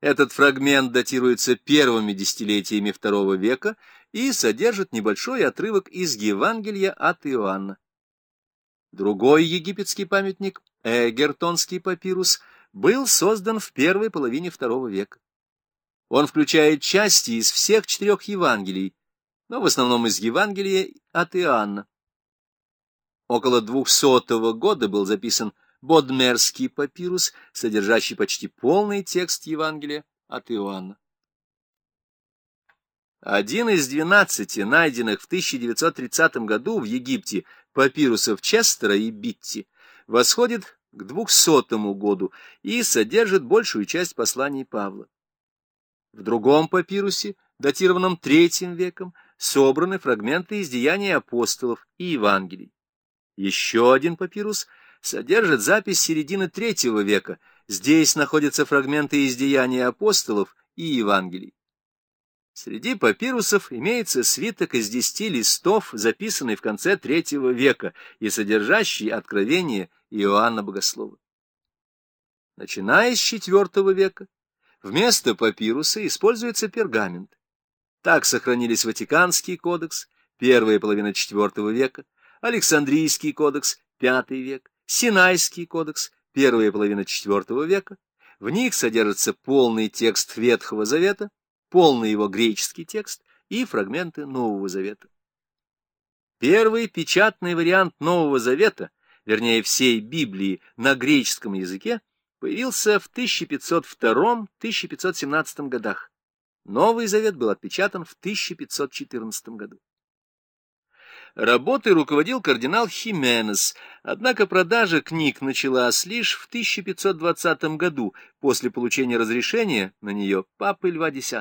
Этот фрагмент датируется первыми десятилетиями II века и содержит небольшой отрывок из Евангелия от Иоанна. Другой египетский памятник, Эгертонский папирус, был создан в первой половине II века. Он включает части из всех четырех Евангелий, но в основном из Евангелия от Иоанна. Около 200 года был записан Бодмерский папирус, содержащий почти полный текст Евангелия от Иоанна. Один из двенадцати найденных в 1930 году в Египте папирусов Честера и Битти восходит к 200 году и содержит большую часть посланий Павла. В другом папирусе, датированном третьим веком, собраны фрагменты из деяний апостолов и Евангелий. Еще один папирус содержит запись середины третьего века. Здесь находятся фрагменты из деяний апостолов и Евангелий. Среди папирусов имеется свиток из десяти листов, записанный в конце третьего века и содержащий откровение Иоанна Богослова. Начиная с четвертого века, вместо папируса используется пергамент. Так сохранились Ватиканский кодекс, первая половина IV века, Александрийский кодекс, V век, Синайский кодекс, первая половина IV века. В них содержится полный текст Ветхого Завета, полный его греческий текст и фрагменты Нового Завета. Первый печатный вариант Нового Завета, вернее всей Библии на греческом языке, появился в 1502-1517 годах. Новый Завет был отпечатан в 1514 году. Работой руководил кардинал Хименес, однако продажа книг началась лишь в 1520 году, после получения разрешения на нее папы Льва X.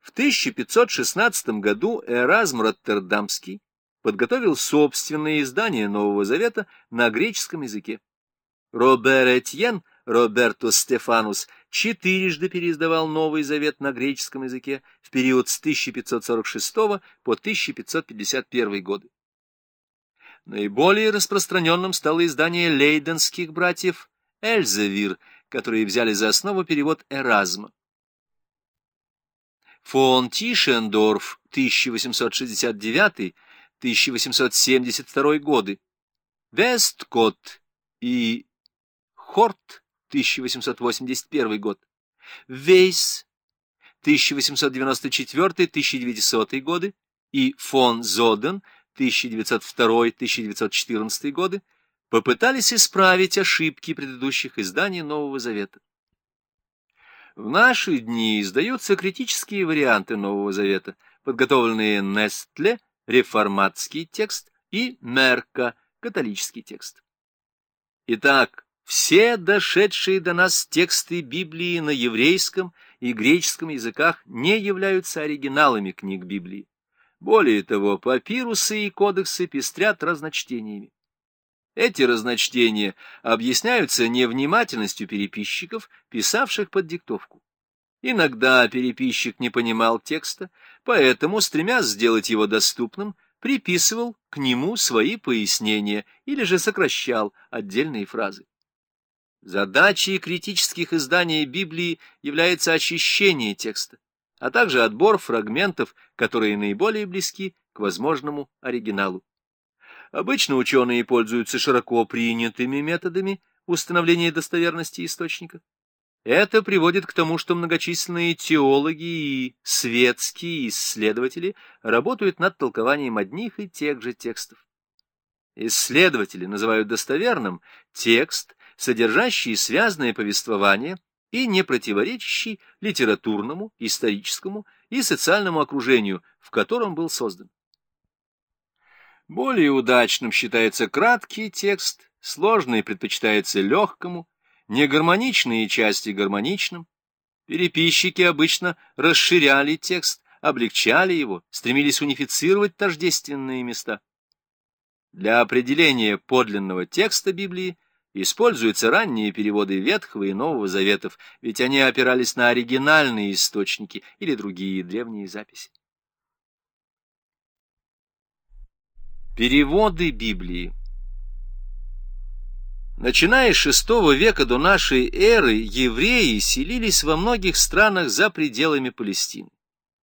В 1516 году Эразм Роттердамский подготовил собственное издание Нового Завета на греческом языке. Робер Этьен Роберто Стефанус четырежды переиздавал Новый Завет на греческом языке в период с 1546 по 1551 годы. Наиболее распространенным стало издание лейденских братьев Эльзавир, которые взяли за основу перевод Эразма. Фон Тишендорф 1869-1872 годы, Весткот и Хорт 1881 год, Вейс 1894-1900 годы. И фон Зоден 1902-1914 годы попытались исправить ошибки предыдущих изданий Нового Завета. В наши дни издаются критические варианты Нового Завета, подготовленные Нестле, реформатский текст, и Мерка, католический текст. Итак, все дошедшие до нас тексты Библии на еврейском и греческом языках не являются оригиналами книг Библии. Более того, папирусы и кодексы пестрят разночтениями. Эти разночтения объясняются невнимательностью переписчиков, писавших под диктовку. Иногда переписчик не понимал текста, поэтому, стремясь сделать его доступным, приписывал к нему свои пояснения или же сокращал отдельные фразы. Задачей критических изданий Библии является очищение текста, а также отбор фрагментов, которые наиболее близки к возможному оригиналу. Обычно ученые пользуются широко принятыми методами установления достоверности источника. Это приводит к тому, что многочисленные теологи и светские исследователи работают над толкованием одних и тех же текстов. Исследователи называют достоверным текст, содержащий связанное повествование и не противоречащий литературному, историческому и социальному окружению, в котором был создан. Более удачным считается краткий текст, сложный предпочитается легкому, негармоничные части гармоничным. Переписчики обычно расширяли текст, облегчали его, стремились унифицировать тождественные места. Для определения подлинного текста Библии Используются ранние переводы Ветхого и Нового Заветов, ведь они опирались на оригинальные источники или другие древние записи. Переводы Библии Начиная с VI века до нашей эры, евреи селились во многих странах за пределами Палестины.